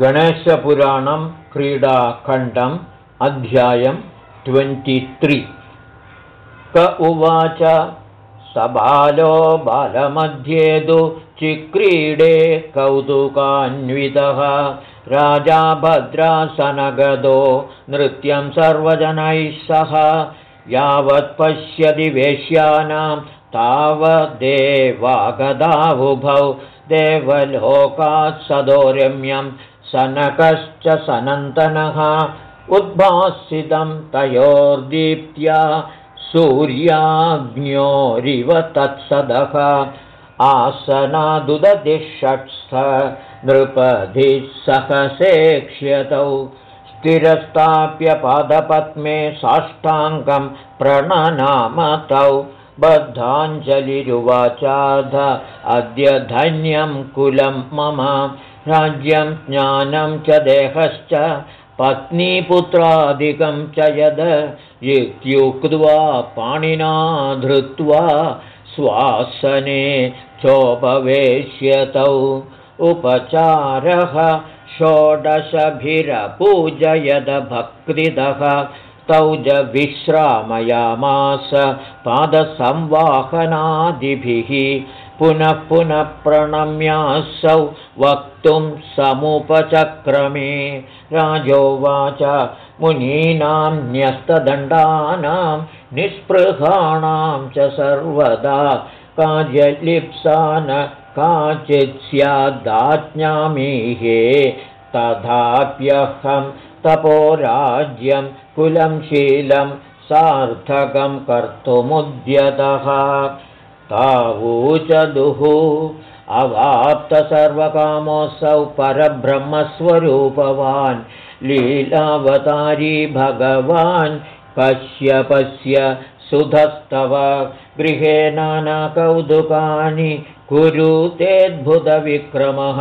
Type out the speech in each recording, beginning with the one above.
गणेशपुराणं क्रीडाखण्डम् अध्यायं ट्वेण्टित्रि क उवाच सबालो बालमध्ये तु चिक्रीडे कौतुकान्वितः। राजा भद्रासनगदो नृत्यं सर्वजनैः सह। यावत् पश्यति वेश्यानां तावदेवागदावुभौ। देवलोकात् सदोरम्यं सनकश्च सनन्तनः उद्भासितं तयोर्दीप्त्या सूर्याज्ञोरिव तत्सदः आसनादुदधिषट्स्थ नृपधिः सहसेक्ष्यतौ स्थिरस्थाप्य पादपद्मे साष्टाङ्गं प्रणनामतौ बद्धाञ्जलिरुवाचाध अद्य धन्यं कुलं मम राज्यं ज्ञानं च देहश्च पत्नीपुत्रादिकं च यद। इत्युक्त्वा पाणिना धृत्वा स्वासने चोपवेश्यतौ। उपचारः षोडशभिरपूजयदभक्तिदः तौ ज विश्रामयामास पादसंवाहनादिभिः पुनः पुनः प्रणम्यासौ वक्तुं समुपचक्रमे। राजोवाच मुनीनां न्यस्तदण्डानां निःस्पृहाणां च सर्वदा काजलिप्सा न काचित् स्यादाज्ञामीहे तथाप्यहं तपोराज्यं कुलं शीलं सार्थकं कर्तुमुद्यतः तावूचदुः अवाप्तसर्वकामोऽसौ परब्रह्मस्वरूपवान् लीलावतारी भगवान् कश्यपस्य सुधस्तव गृहे नानाकौतुकानि कुरुतेऽद्भुतविक्रमः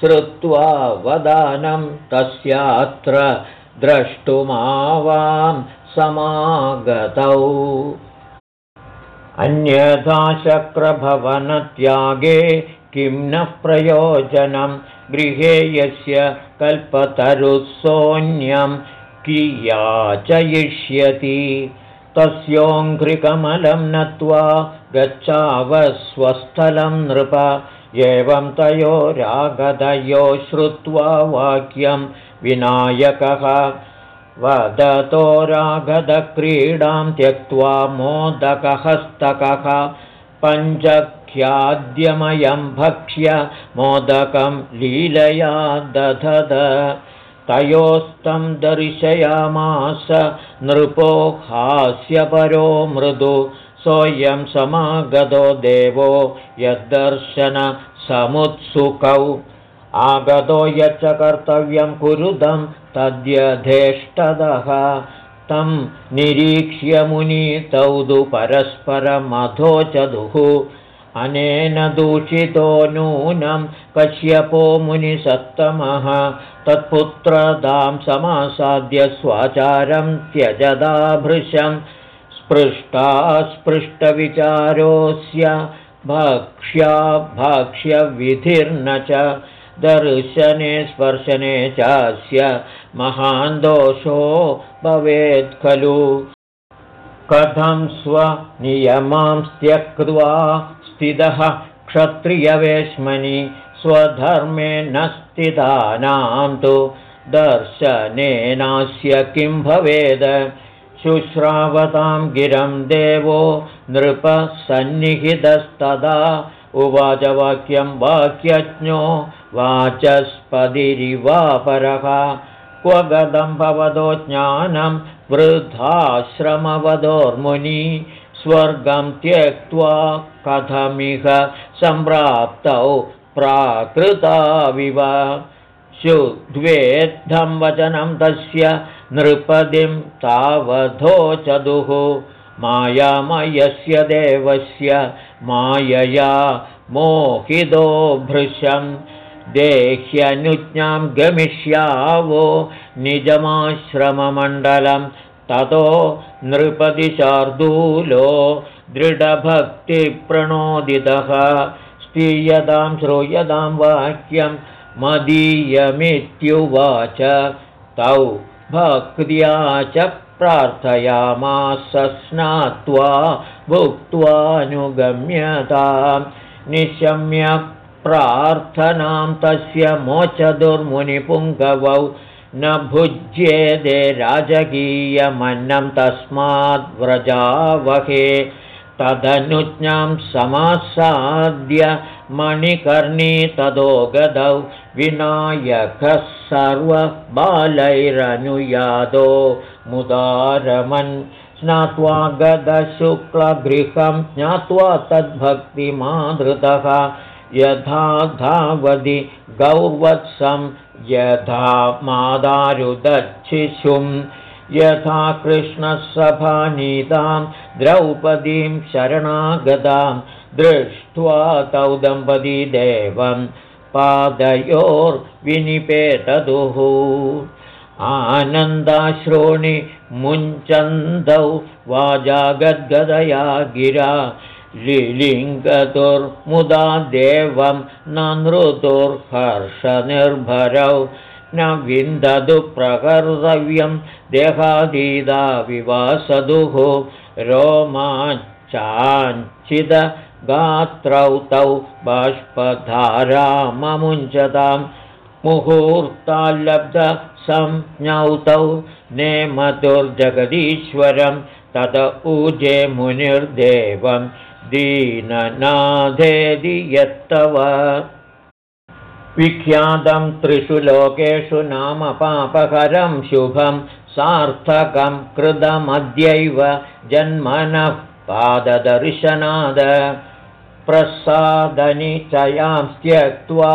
श्रुत्वा वदानं तस्यात्र द्रष्टुमावां समागतौ अन्यथा शक्रभवनत्यागे किं न प्रयोजनं? गृहे यस्य कल्पतरुसोऽन्यं कियाचयिष्यति तस्योङ्घ्रिकमलं नत्वा गच्छावस्वस्थलं नृप। एवं तयोरागधयो श्रुत्वा वाक्यं विनायकः वदतो रागधक्रीडां त्यक्त्वा मोदकहस्तकः पञ्चख्याद्यमयं भक्ष्य मोदकं लीलया दधद। तयोस्तं दर्शयामास नृपो हास्यपरो मृदु। सोऽयं समागतो देवो यद्दर्शनसमुत्सुकौ आगतो यच्च कर्तव्यं कुरुदं तद्यधेष्टदः तं निरीक्ष्य मुनीतौ तु परस्परमधोचदुः अनेन दूषितो नूनं कश्यपो मुनिसत्तमः। तत्पुत्रदां समासाद्य स्वाचारं त्यजदाभृशं। स्पृष्टा स्पृष्टविचारोऽस्य भक्ष्या भाक्ष्यविधिर्न च दर्शने स्पर्शने चास्य महान् दोषो भवेत् खलु। कथं स्वनियमां त्यक्त्वा स्थितः क्षत्रियवेश्मनि स्वधर्मे न स्थितानां तु दर्शनेनास्य किं भवेद? शुश्रावतां गिरं देवो नृपसन्निहितस्तदा। उवाचवाक्यं वाक्यज्ञो वाचस्पतिरिवापरः। क्व गदं भवतो ज्ञानं वृद्धाश्रमवदोर्मुनि। स्वर्गं त्यक्त्वा कथमिह सम्प्राप्तौ प्राकृताविव। शुद्वेद्धं वचनं तस्य नृपदिं तावधोचदुः मायामयस्य देवस्य मायया मोहितो भृशं देह्यनुज्ञां गमिष्यावो निजमाश्रममण्डलं ततो नृपतिशार्दूलो दृढभक्तिप्रणोदितः। स्तीयतां श्रूयतां वाक्यं मदीयमित्युवाच। तौ भक्त्या च प्रार्थयामास स्नात्वा भुक्त्वानुगम्यतां निशम्य प्रार्थनां तस्य मोचदुर्मुनिपुङ्गवौ न भुज्येदे राजकीयमन्नं तस्माद्व्रजावहे तदनुज्ञां समासाद्य मणिकर्णी तदो गदौ विनायकः सर्वबालैरनुयादो। मुदारमन् स्नात्वा गदशुक्लगृहं ज्ञात्वा तद्भक्तिमादृतः यथा धावदि गौर्वत्सं यथा मादारुदच्छिशुं। यथा कृष्णसभानीतां द्रौपदीं शरणागतां दृष्ट्वा तौ दम्पती देवं पादयोर्विनिपेतदुः। आनन्दाश्रोणि मुञ्चन्दौ वाजागद्गदया गिरा लिलिङ्गतुर्मुदा देवं न नृतुर्हर्षनिर्भरौ न विन्दतु प्रकर्तव्यं देहादीदा विवासदुः रोमाञ्चाञ्चिदगात्रौ तौ बाष्पधाराममुञ्चतां। मुहूर्ताल्लब्धसंज्ञौ नेमतुर्जगदीश्वरं तत ऊजे मुनिर्देवं दीननाथेदि यत्तव विख्यातं त्रिषु लोकेषु नाम पापकरं शुभं सार्थकं कृतमद्यैव जन्मनः पाददर्शनाद। प्रसादनिचयां त्यक्त्वा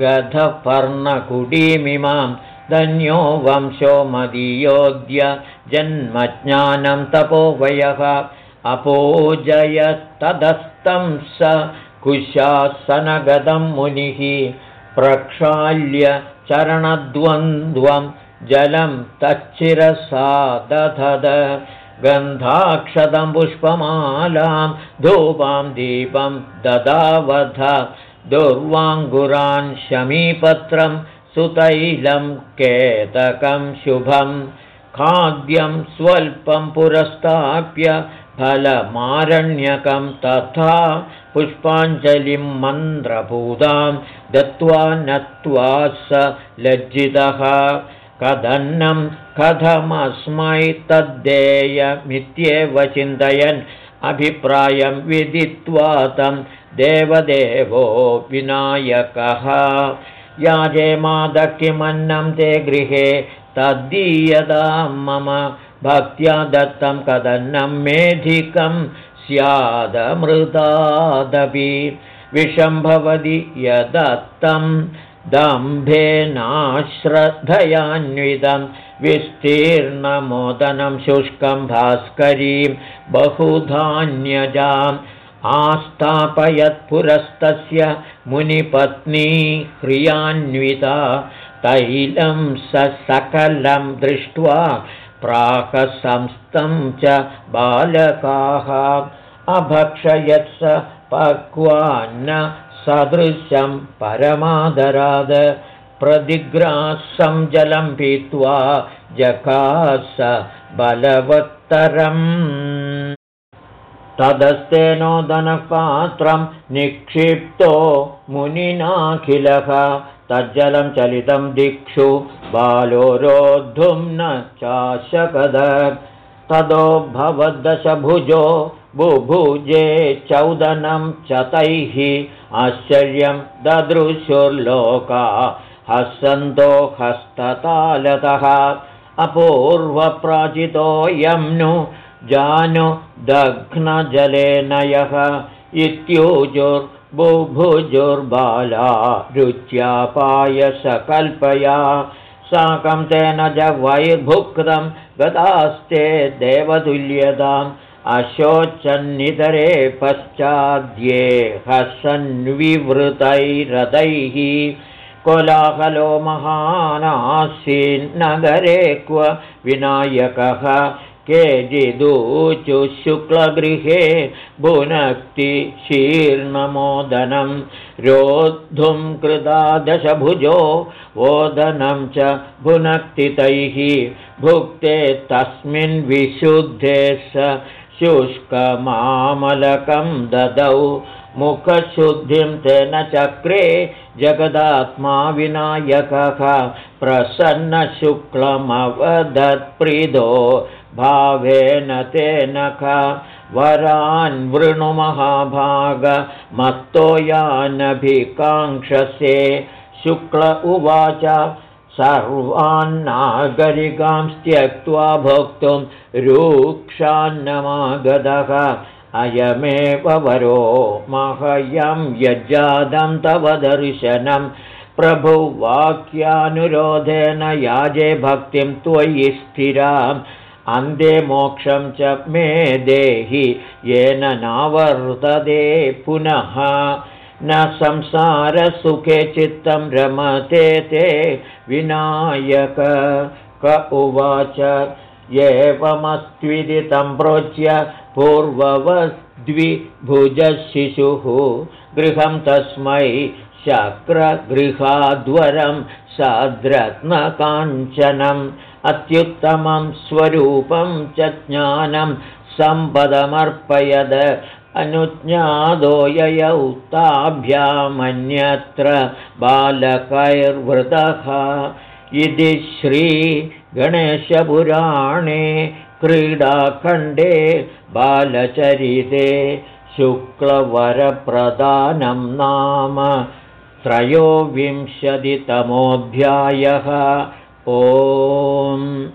गधपर्णकुटीमिमां धन्यो वंशो मदीयोद्य जन्मज्ञानं तपोवयः अपोजयत्तदस्तं स कुशासनगतं मुनिः प्रक्षाल्य चरणद्वन्द्वं जलं तच्चिरसा दधद गन्धाक्षतं पुष्पमालां धूपां दीपं ददावध। दुर्वाङ्गुरान् शमीपत्रं सुतैलं केतकं शुभं। खाद्यं स्वल्पं पुरस्ताप्य फलमारण्यकं तथा पुष्पाञ्जलिं मन्द्रभूतां दत्त्वा नत्वा स लज्जितः। कदन्नं कथमस्मै तद्देयमित्येव चिन्तयन्। अभिप्रायं विदित्वा तं देवदेवो विनायकः। याजे मादक्यमन्नं ते गृहे तद्दीयतां मम भक्त्या दत्तं कदन्नं मेधिकं स्यादमृतादपि विषं भवति यदत्तं दम्भेनाश्रद्धयान्वितं विस्तीर्णमोदनं शुष्कं भास्करीं बहुधान्यजाम् आस्थापयत्पुरस्तस्य मुनिपत्नी क्रियान्विता तैलं स सकलं दृष्ट्वा प्राकसंस्थं च बालकाः अभक्षयत्स पक्वान्न सदृशं परमादराद प्रतिग्रासं जलं पीत्वा जकास बलवत्तरम् तदस्तेनोदनपात्रं निक्षिप्तो मुनिनाखिलः। तज्जलं चलितं दिक्षु बालो रोद्धुं न चाशकद। तदो भवद्दशभुजो बुभुजे चौदनं च तैः आश्चर्यं ददृशुर्लोका हसन्तो हस्ततालतः। अपूर्वप्राचितोऽयं नु जानु दघ्नजलेन यः इत्युजुर् बुभुजुर्बाला रुच्यापायसकल्पया साकं तेन च वैर्भुक्तं गतास्ते देवतुल्यताम् अशोचन्नितरे पश्चाद्ये हसन्विवृतैरथैः कोलाहलो महानासीन्नगरे क्व विनायकः केचिदूचु शुक्लगृहे भुनक्ति शीर्णमोदनं रोद्धुं कृदा दशभुजो ओदनं च भुनक्ति तैः भुक्ते तस्मिन् विशुद्धे स शुष्कमामलकं ददौ मुखशुद्धिं तेन चक्रे जगदात्मा विनायकः प्रसन्नशुक्लमवदत्प्रीदो भावेन तेन ख वरान् वृणुमहाभागमत्तो यानभिकाङ्क्षसे। शुक्ल उवाच सर्वान्नागरिकां त्यक्त्वा भोक्तुं रूक्षान्नमागतः। अयमेव वरो मह्यं यज्जादं तव दर्शनं। प्रभुवाक्यानुरोधेन याजे भक्तिं त्वयि स्थिराम् अन्धे मोक्षं च मे देहि येन नावर्तते पुनः। न संसारसुखे चित्तं रमते ते विनायक। क उवाच एवमस्त्विदितं प्रोच्य पूर्ववद्विभुजशिशुः। गृहं तस्मै शक्रगृहाद्वरं साद्रत्नकाञ्चनम् अत्युत्तमं स्वरूपं च ज्ञानं सम्पदमर्पयद अनुज्ञादो ययौ ताभ्यामन्यत्र बालकैर्वृतः। इति श्रीगणेशपुराणे क्रीडाखण्डे बालचरिते शुक्लवरप्रदानं नाम त्रयोविंशतितमोऽध्यायः। ओम्